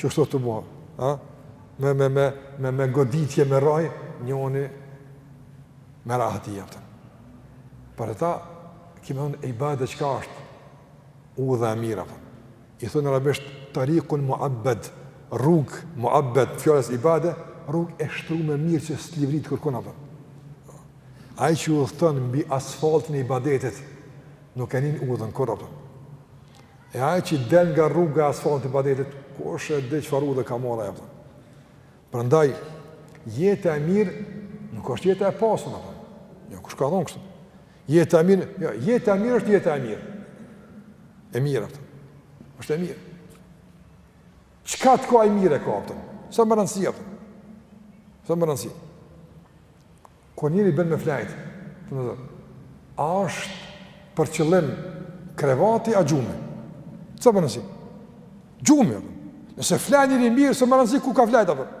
qysh është tu bo, a? Me, me, me, me, me goditje, me raj, njoni me rahati, kupton. Për ata, kemi unë, i bëjë dhe çka është, Udha e mirë, kupton. I thonë në arabisht tariqun mu'abbad, rrugë mu'abbad, fjalës ibade, rrugë e shtruar ma mirë që slivrit kërkon, kupton. Ai që udhëton mbi asfaltin e ibadetit nuk e nin udhën kurrë, kupton. E ai që del nga rruga e asfaltit e ibadetit, kush e di çfarë udhë ka marrë, kupton. Prandaj jeta e mirë nuk është jeta e pasun, kupton. Jo kush ka thonë kështu. Jeta e mirë, jo, jeta e mirë është jeta e mirë. E mirë, kupton. Është e mirë. Çka të ka e mirë e ka, kupton? S'a me rëndësi, kupton? S'a me rëndësi. Kur njeri bën me flajt, a është për qëllim krevati a gjumi? Ç'a me rëndësi? Gjumi, kupton. Nëse flan njeri mirë, s'a me rëndësi ku ka flajt, kupton?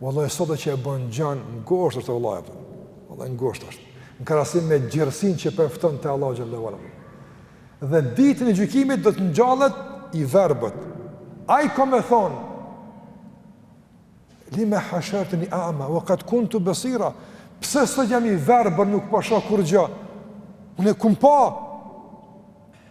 Wallahi sot që e bon gjan ngusht është wallahi apo. Wallahi ngusht është. Në krahasim me gjerësinë që përfton te Allahu xhelle ue ala. Dhe ditën e gjykimit do të ngjallet i verbët. Ai ka me thon Lima hashartni a'ma wa qad kuntu basira. Pse sot jam i verbër nuk po shoh kurrgjo. Unë kum pa.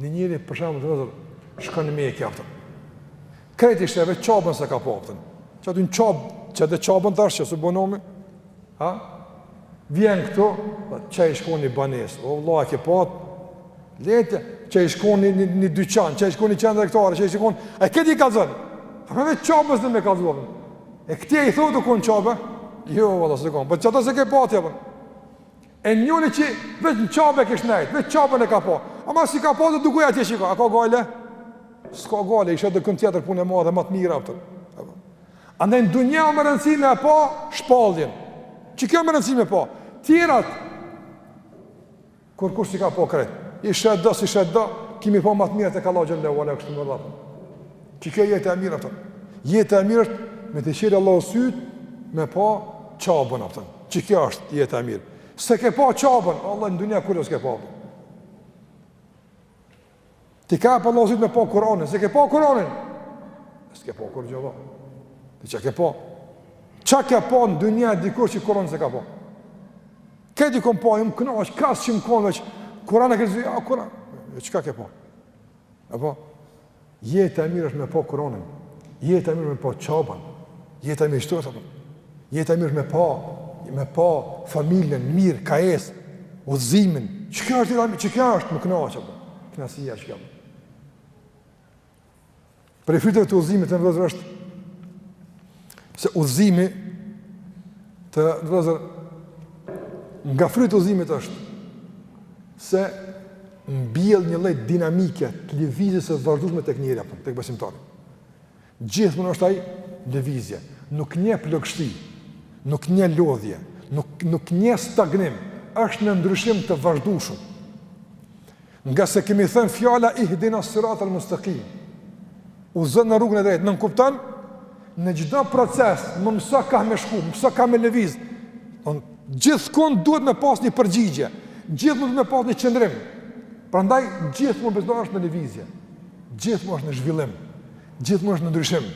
Një njeri për shembull të vëzhgë, shkon në Mekë kupton. Krejt i sheh, veç Qaben s'e ka pa, kupton. Ço të Qabe, çe të Qaben tash që su bonomi. Ha? Vjen këtu, po çe i shkoni banes. O vëlla, ke pa Letë, që i shkoni një, një dyqan, që i shkoni një qendër tregtare, që i shkoni, e këti i kallzon, a me veç Qabes në me kallzu, e këti e i thotë u konë Qabe, jo, vëlla, s'je konë, për po qato s'e ke pa ti, kupton, E njoni që veç në Qabe e kish nejt, veç Qabën e ka pa. Ama s'i ka pa dhe dukoj atje që ka, a ka gajle? S'ka gajle, isha dhe kënë tjetër punë e madhe ma të mira. Për. Andaj në dunja me rëndësi me e pa, shpallin. Që kjo me rëndësi me pa? Tjerat, kur kur s'i ka pa krejt? Isha e do, si isha e do, kimi pa ma të mira të ka la gjëllë e uale, kështë më rëdhë. Që kjo jetë e mirë, për. Jeta e mirë është me t'i çil Allah sytë, me pa Qabën, për. Që kjo është jeta e mirë. S'e ke pa Qabën, Allah në dunja kurrë s'ke pa. T'i hap Allah sytë me pa Kur'anin, s'e ke pa Kur'anin. S'ke pa kurgjë. Ti ça ke pa. Ça ke pa në dunja dikush që Kur'anin s'e ka pa. Këti kom pa, jëmë këna, është kasë që më konë, veç Kur'an e këtë zhvi, a Kur'an. E çka ke pa. E po, Jeta e mirë është me pa Kur'anin. Jeta e mirë është me pa Qabën. Jeta e mirë është apo? Jeta e mirë është me pa, me pa familjen mirë, kajes, udhëzimin. Çka është jeta? Çka është me u kënaq apo? Kënaqësia është jam. Prej fryteve të udhëzimit vëllezër është Se udhëzimi vëllezër nga frytet e udhëzimit është se mbjell një lloj dinamike të lëvizjes së vazhdueshme tek njeriu apo tek besimtari. Gjithmonë është ai lëvizje, nuk njeh plogështi, nuk njeh lodhje, nuk nuk njeh stagnim, është në ndryshim të vazhdueshëm. Ngase kemi thënë fjala ihdina sirat al mustakim, udhëzona në rrugën e drejtë, nënkupton, në çdo proces, më mëso kah me shku, më mëso kah me lëviz, on, gjithkund duhet me pas një përgjigje, gjithmonë me pas një qëndrim, prandaj gjithmonë bezdo është në lëvizje, gjithmonë është në zhvillim, gjithmonë është në ndryshim,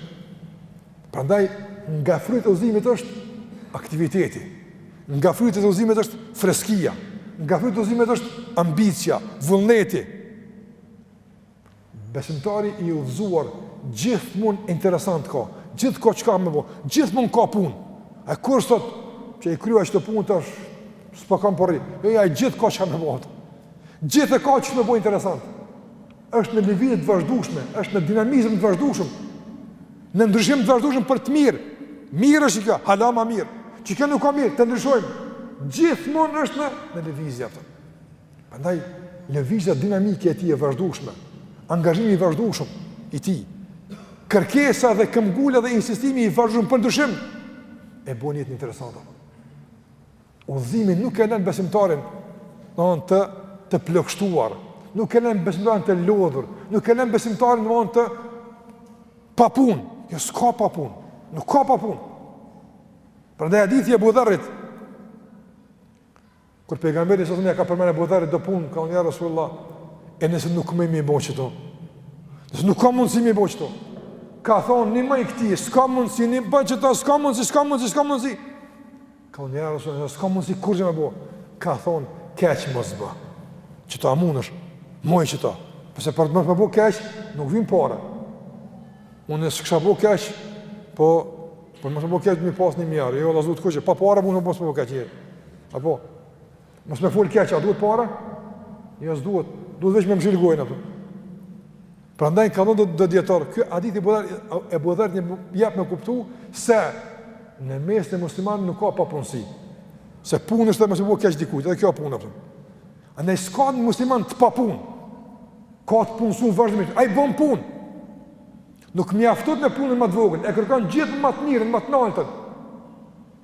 Prandaj nga frytet e udhëzimit është aktiviteti. Nga frytet e udhëzimit është freskia. Nga frytet e udhëzimit është ambicia, vullneti. Besimtari i udhëzuar gjithmonë interesant ka. Gjithë ka çka me bë, gjithmonë ka punë. A kurrë s'thotë qe i kryva këto punë tash s'po kam, po rri. Jo ja gjithë ka çka me bë. Gjithë ka çka me bë interesant. Është në lëvizje të vazhdueshme, është në dinamizëm të vazhdueshëm. Në ndryshim të vazhdueshëm për të mirë. Mirë është kjo, hala më mirë. Që kjo nuk ka mirë, të ndryshojmë. Gjithmonë është në në lëvizje atë. Prandaj lëvizja dinamike e tij e vazhdueshme, angazhimi i vazhdueshëm i tij, kërkesa dhe këmbëngulja dhe insistimi i vazhdueshëm për ndryshim e bën jetën interesante. Udhëzimi nuk e lën besimtarin, domthonë të të plogështuar, nuk e lën besimtarin të lodhur, nuk e lën besimtarin domthonë të papunë, jo s'ka pa punë, nuk ka pa punë. Prandaj hadithi i Ebu Dherrit kur pejgamberi sa thonë ka përmendë Ebu Dherrit do punë ka thonë ja Rasulullah, e nëse nuk muj me bo qito. Nëse nuk ka mundësi me bo qito. Ka thonë nimoji këtij, s'ka mundësi, me bo qito, s'ka mundësi, s'ka mundësi, s'ka mundësi. Ka thonë, ja Rasulullah, nëse s'ka mundësi, kurgjë me bo? Ka thonë, keq mos bo, qita mundesh me bo qita. Përse për mos me bo keq, nuk vyn pare. Unë s'kisha bo keq, po, për mos me bo keq, me i pas një miliard, jo, vallah s'duhet kurgjë, pa pare mundet mos me bo keq njeri. Apo, Mos me folë keq, a duhet para? Jo, s'duhet, duhet veç me mshel gojën, a kupton. Prandaj, kanë thënë do dijetarë, ky hadith i Ebu Dherrit na jep me kuptu, se në mesin e muslimanëve nuk ka papunësi. Se punë është edhe mos me i bo keq dikujt, edhe kjo punë, a kupton. Andaj s'ka musliman të papunë, ka të punësu vazhdimisht, ai bon punë. Nuk mjaftohet me punën ma të vogël, e kërkon gjithë ma të mirën, ma të naltën.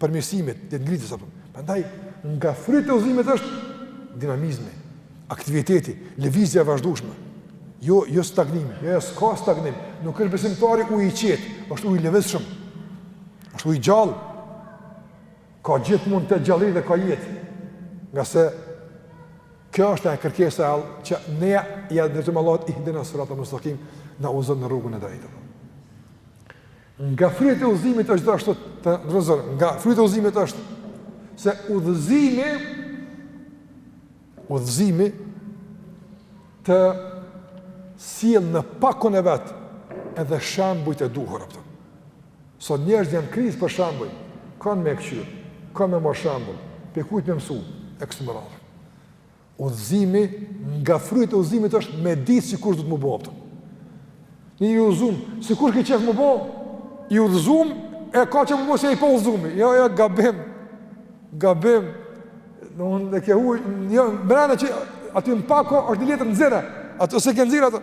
përmirësimit, të ngritjes apo. Prandaj nga frytet e udhëzimit është dinamizmi, aktiviteti, lëvizja e vazhdueshme. Jo, jo stagnim, jo, jo s'ka stagnim. Nuk është besimtari ujë i qetë, është ujë i lëvizshëm. Është ujë i gjallë. Ka gjithmonë të gjalli dhe ka jetë. Ngase kjo është e kërkesa e Allahut që ne ia drejtojmë Allahut ihdinas siratal mustekim, na udhëzo në rrugën e drejtë. Nga frytet e udhëzimit është të dashur vëllezër, nga frytet e udhëzimit është se udhëzimi udhëzimi të sjell në pakon e vet edhe shembujt e duhur apo. Sot njerëzit janë n'krizë për shembuj, kënd me këqyr, kënd me marr shembull, prej kujt me mësu e kështu me radhë. Udhëzimi, nga frytet e udhëzimit është me ditë si kush duhet me u bo, a kupton. Një i udhëzum, si kush ke qef me u bo, i udhëzum, e ka qef me u bo si i paudhëzumi. Jo, jo, gabim, gabim, domthonë e ke huq, jo, mrena qaty në pako është një letër, nxirre, atë s'e ke nxjerrë atë.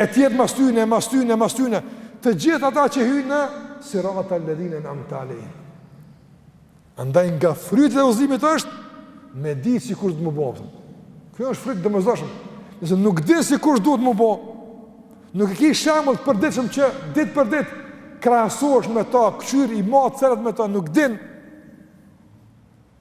E tjerë mas tyne, e mas tyne, e mas tyne, të gjithë ata që hyjnë në siratal-ledhine en'amte alejhim. Andaj nga frytet e udhëzimit është, me di si kush duhet me u bo. Kjo është fryt i domosdoshëm. Nëse nuk din si kush duhet me u bo, nuk e ki shembull të përditshëm që ditë për ditë krahasohesh me ta, këqyr, i mat gjërat me ta, nuk din,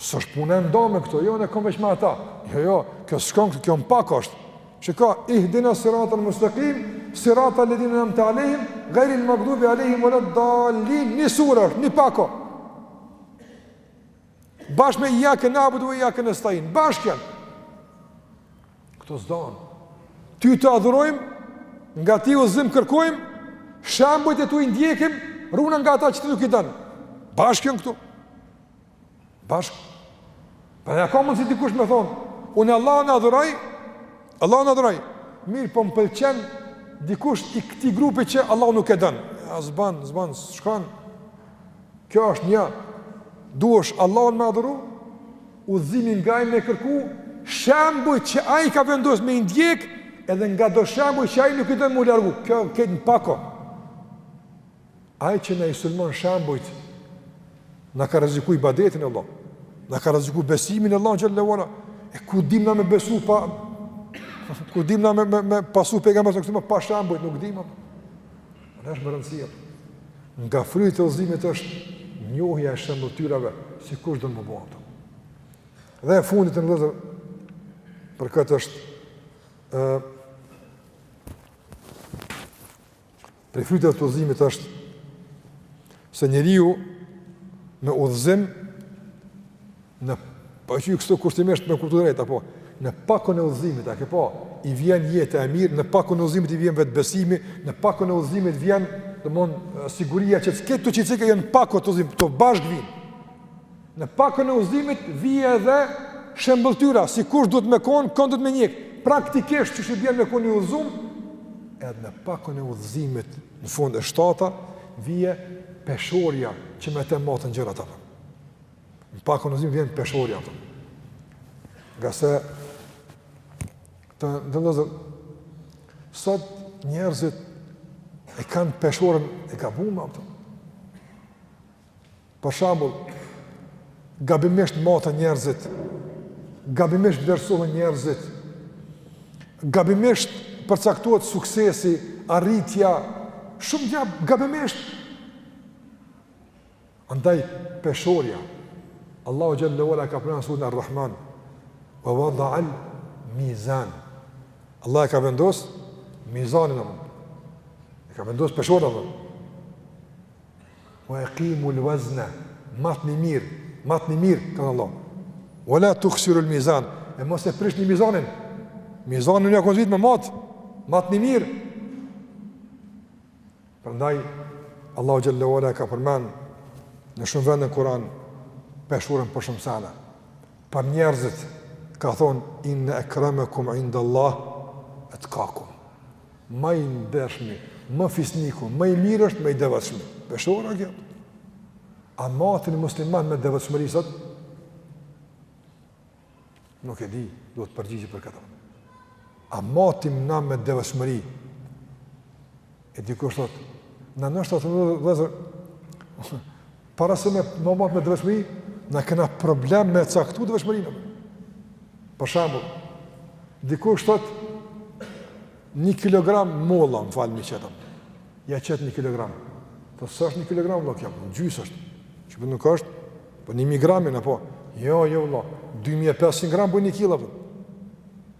S'është punë e nda me këtu, jo, ne ka veç me ata. Jo, jo, kjo s'shkon, kjo n'pako është. Që ka, ihdina siratal mustekim, siratal ledhine enamte alejhim, gajril magdubi alejhim, ve led-dalin, një sure është, një pako. Bashkë me ijjake nabudu ve ijjake nestain, bashkë janë. Këto s'dahen. Ty të adhurojmë, nga ti udhëzim kërkojmë, shembujt e tu i ndjekim, runa nga ata që ti nuk i don. Bashkë janë këtu. Bashkë. Pra a ka mundësi dikush me thonë, unë Allahun e adhuroj, Allahun e adhuroj, mirëpo më pëlqen dikush i këtij grupi që Allah nuk e don. A s'bon, s'bon, s'shkon, kjo është një, duhesh Allahun me adhuru, udhëzimin nga ai me kërku, shembuj që ai ka vendos me i ndjek edhe nga do shembuj që ai nuk i don me u largu, kjo krejt në pako. Ai që na i sulmon shembujt na ka rreziku ibadetin e Allahut. Na ka rreziku besimin e Allahut xhelle ue ala. E ku dim na me besu pa ku dim na me me, me pasu pejgamberin këtu me pa shembujt nuk dim apo. Andaj është me rëndësi. Nga frytet e udhëzimit është njohja e shembulltyrave si kush don me u bo ato. Dhe e fundit të nderuar për këtë është ë Prej fryteve të udhëzimit është se njeriu me udhëzim në po i jemi kështu kushtimisht me kuptu drejt apo në pakon e udhëzimit a ke po i vjen jeta e mirë në pakon e udhëzimit i vjen vetë besimi në pakon e udhëzimit vjen domthon siguria që këto çicë që janë pako të udhëzimit këto bashkë vijnë Në pakon e udhëzimit vjen edhe shembëlltyra, si kush duhet me konë, kon duhet me njekë. Praktikisht qysh bjen me konë i udhëzum, edhe në pakon e udhëzimit në fund e shtata, vjen peshorja që me te maten gjërat apo. Në pakon e udhëzimit vjen peshorja apo. Ngase të nderuar vëllezër, sot njerëzit e kanë peshorën e gabume, Për shembull, gabimisht maten njerëzit, gabimisht vlerësohen njerëzit, gabimisht përcaktohet suksesi, arritja, shumë gjëra gabimisht. Andaj peshorja Allahu xhelle ue ala e ka përmend n'suren Ar-Rahman. Wa wada al mizan. Allah e ka vendos mizanin apo. E ka vendos peshoren apo. Wa aqimu al-wazna, matni mirë, matni mirë, ka thënë Allahu. Wa la tukhsiru al-mizan, e mos e prishni mizanin. Mizanin jua ka zbrit me mat, matni mirë. Prandaj Allahu xhel-le ve ala e ka përmend në shumë vende në Kur'an peshurën për shumë sana. Për njerëzit ka thonë inna akramakum inda Allah atqakum. ma i ndershmi, ma fisniku, ma i miri është ma i devotshmi. Peshore o kjo. A matin musliman me devotshmëri sot? Nuk e di, do të përgjigji për këta. A matim na me devotshmëri? E dikush thot, na, nashta thot, vllezër, Para se me u mat me devotshmëri, na kena problem me e caktu devotshmërinë. Për shambull, dikush thot një kilogram molla, më fal një qëtëm. Ja qet një kilogram. Po s'është një kilogram, vlla, kjo gjysë është. Qysh po nuk është, a po një mijë gram, apo, jo, jo, vlla, 2500 gram bojnë një kilo, po.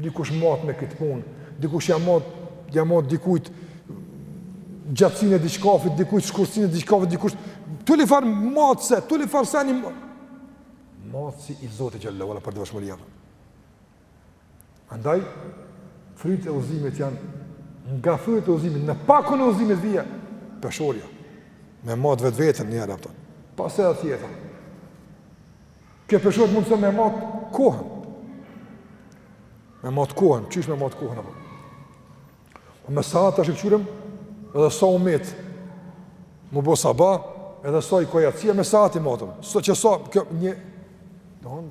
Dikush mat me këtë punë, dikush ja mat, ja mat dikujt gjatësinë e diçkafit, dikujt shkurtësinë e diçkafit, dikush turli far matse, turli far seni matsi i Zotit xhel-le ve ala për devotshmëria. Andaj frytet e udhzimit janë nga frytet e udhzimit, në pakon e udhzimit vjen peshorja. Me mat vetveten, njëra, apo. Pastaj tjetra. Kjo peshore t'mundson me mat kohën. Me mat kohën, qysh me mat kohën apo. Po me sahat tash kqyrim edhe sa u met mu bo sabah, edhe sa i ka jacia, me sahat i matim. Sa që sa kjo një don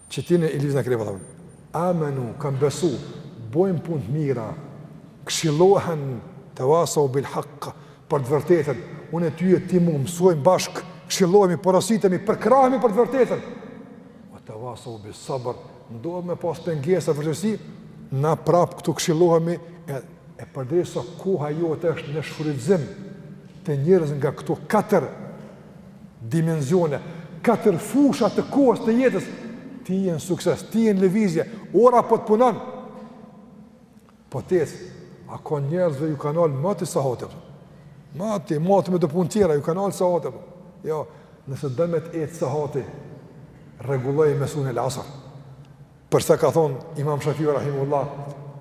Që ti në i lëvizën akrepat. Amenu, kam besu, bojmë punë të mira, këshillohen tevasau bil hakk, për të vërtetën, unë e ty e ti mu, mësojmë bashkë, këshillohemi, porositemi, përkrahemi për të vërtetën. Ue tevasau bis-sabër, ndodh me pas pengesa e vështirësi, na prapë këtu këshillohemi, e, e përderisa koha jote është në shfrytëzim të njërës nga këto katër dimenzione, katër fusha të kohës të jetës, ti je në sukses, ti je në lëvizje, ora po të punon. Po të ec, a ka njerëzve ju ka nal moti sahati? Moti, moti me do punë tjera, ju ka nal sahati. Jo, nëse të metet sahati, rregulloj me suren el-Asr. Përse ka thonë Imam Shafiu Rahimehullah,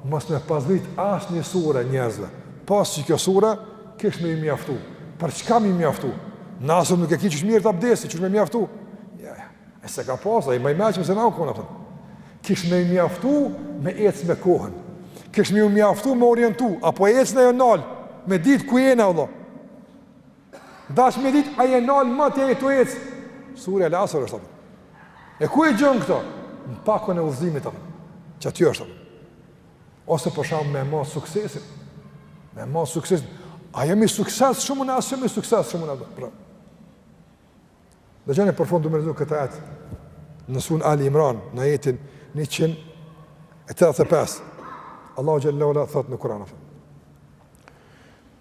mos me pas zbrit asnjë sure njerëzve, pos qikjo sure, kish me i mjaftu, për çka me i mjaftu, në Asr nuk e ki qysh merret abdesi, qysh me i mjaftu, ja, ja, e s'e ka pas, ai ma i meçëm se na u kon, a po, kish me i mjaftu me ecë me kohën, kish me i mjaftu me u orientu, a po ecën a jo nalë, me ditë ku jena, Allah, Dash me dit, a je nal a je tu ec? Surja El Asr është E ku e gjen këto? Në pakon e udhëzimit apo qaty është Ose për shembull me mat suksesin, me mat suksesin A jemi të suksesshëm ne a s'jemi të suksesshëm ne pra. Dëgjoni për fund du me lexu këtë ajet në suren Ali Imran në ajetin 185 Allahu xhelle ue ala thot në Kur'an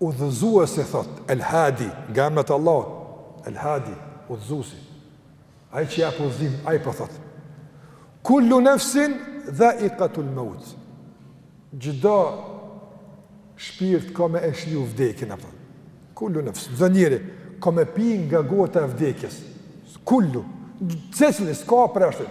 Udhëzuesi thot, El Hadi, nga emrat e Allahut, El Hadi, udhëzuesi. Ai që jap udhëzim, ai po thot. Kullu nafsin dha'iqatul maut. Çdo shpirt ka me e shiju vdekjen apo. Kullu nafs, çdo njeri ka me pi nga gota e vdekjes. Kullu, secili s'ka përjashtim.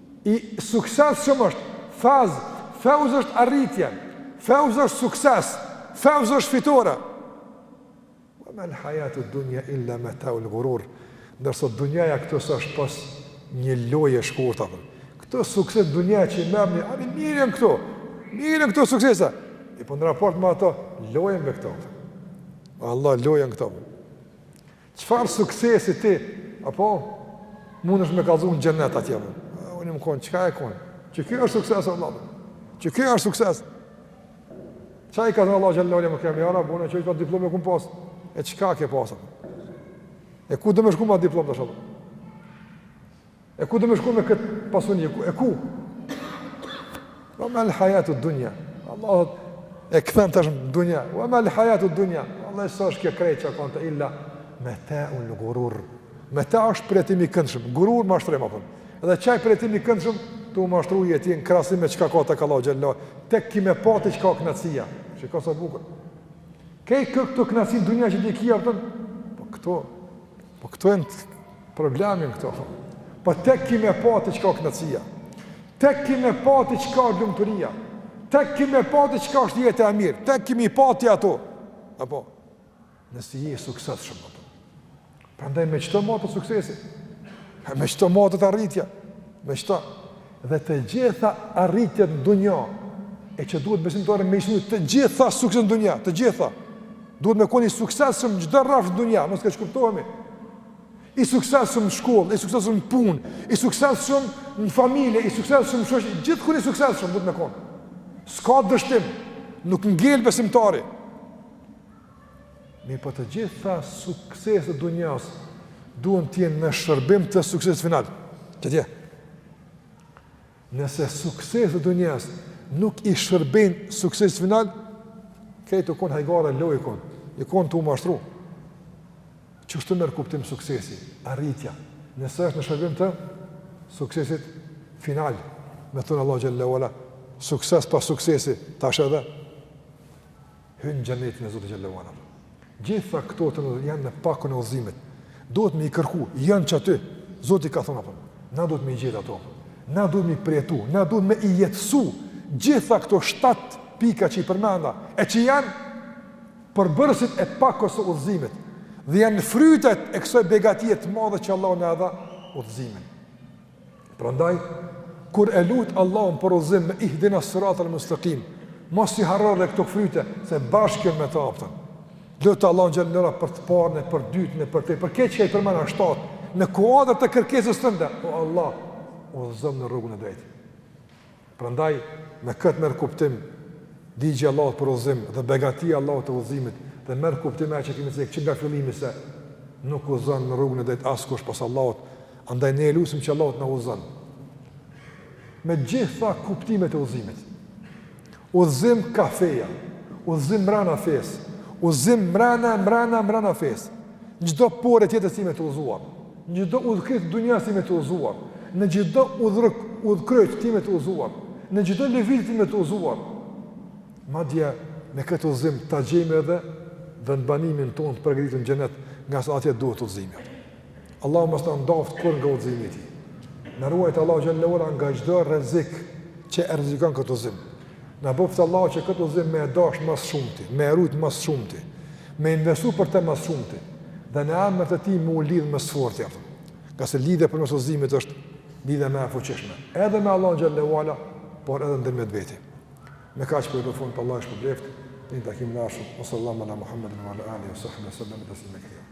I suksesshëm është faz, fewz është arritje, fewz është sukses, fewz është fitore. Wa mal hayatu dunya illa mata'ul ghurur. Ndërsa dunjaja kjo s'është pos një loje shkurta. Këto suksese n'dunja që i merrni, ani mirë janë këto, mirë janë këto suksese. E po në raport me ato, lojë janë këto. Allah lojë janë këto. Çfarë suksesi ti, apo, mundesh me kallëzu në xhenet atje, më. Unë jam konë, çka je konë? Qekjo është sukses, Allah, qekjo është sukses? Qa i ka thënë Allah Gjallari më kemë, ja Rab, unë qeto diploma i kom pasë? E çka ke pasë? E ku do me shku me diploma të shumë? E ku do me shku me këtë pasuni, e ku? Wa mal hayatu dunya, Allah e kthen të shmë dunja, wa mal hayatu dunya, Allah e s'është kjo krejt që a konta illa mata'ul ghurur, mata është përjetim i këndshëm, ghurur mashtrim apo, edhe qaj përjetim i këndshëm, tu u mashtru je ti në krahasim me çka ka tek Allahu xhelle, tek ki me pa ti çka knaqsia, çka sa bukur, krejt këtë knaqsi n'dunja që ti kia përën, po këto, Po këto janë problemi këto. Po tek ki me pa ti çka knaqsia. Tek ki me pa ti çka lumturia. Tek ki me pa ti çka është jeta e mirë. Tek ki me pa ti ato. Apo, nëse je i suksesshëm. Prandaj me qëto matet suksesi. Me qëto matet arritja. Me qëto. Dhe të gjitha arritjet në dunja, e që duhet besimtari me i synu të gjitha sukseset në dunja, të gjitha. Duhet me kon i suksesshëm çdo rrafsh në dunja, mos keqkuptohemi. I suksesshëm në shkollë, i suksesshëm në punë, i suksesshëm në familje, i suksesshëm në shoqni, gjithkun i suksesshëm duhet me kon. S'ka dështim, nuk ngel besimtari. Mirpo të gjitha sukseset e dunjas duan të jenë në shërbim të suksesit final. Atje. Nëse sukseset e dunjas nuk i shërbin suksesit final, këto u kon hajgare, lojë kon, i kon tu mashtru. Qështu merr kuptim suksesi, arritja, nëse është në shërbim të suksesit final, me thonë Allah xhallahu ala, sukses pa suksesi, tash edhe hynë në xhenetin e Zotit xhallahu ala. Gjitha këto janë në pakon e udhëzimit. Duhet me i kërku, janë qaty. Zoti i ka thonë, po. Na duhet me i gjetë ato. Na duhet me i përjetu, na duhet me i jetësu. Gjitha këto shtatë pika që i përmenda, e që janë përbërësit e pakos së udhëzimit, dhe janë frytet e kësaj begatie të madhe që Allahu na e dha udhëzimin. Prandaj kur e lut Allahun për udhëzim me ihdina sirat al-mustaqim, mos i harro dhe këto fryte se bashkë janë me të. Lut Allahun xhallahu për të parën e për të dytën e për të për këto që i përmenda shtatë në kuadër të kërkesës tënde, o Allah, udhëzom në rrugën e drejtë. Prandaj, me këtë merr kuptim lutja e Allahut për udhëzim dhe begatia e Allahut e udhëzimit dhe merr kuptim ajo që kemi thënë që nga fillimi se nuk udhëzon në rrugën e drejtë askush pos Allahut, andaj ne e lusim që Allahu të na udhëzon. Me gjitha kuptimet e udhëzimit. Udhëzim kah feja, udhëzim mrena fesë, udhëzim mrena, mrena, mrena fesë. Çdo pore tjetër të jemi të udhëzuar. Në çdo udhëkryq të dunjas të jemi të udhëzuar, në çdo udhërrëk, udhëkryq të jemi të udhëzuar, në çdo lëvizje të jemi të udhëzuar. Madje me këtë udhëzim ta gjejmë edhe vendbanimin tonë të përgatitur në xhenet, ngase atje duhet udhëzimi. Allahu mos na ndaftë kurrë nga udhëzimi i tij. Na ruajtë Allahu xhallahu ala nga çdo rrezik që e rrezikon këtë udhëzim. Na bëftë Allahu që këtë udhëzim me e dashtë ma së shumti, me e rujtë ma së shumti, me investu për te ma së shumti, dhe në emër të tij me u lidhë më së forti. Ngase lidhja përmes udhëzimit është lidhja më e fuqishme. Edhe me Allahun xhallahu ala, por edhe ndërmjet veti. Me kaq po e përfundoj, Allahu ju shpërbleftë, në një takim të ardhshëm, o sallam ala Muhammedin, wa ala alihi, o sallam, o sallam, o sallam, o sallam,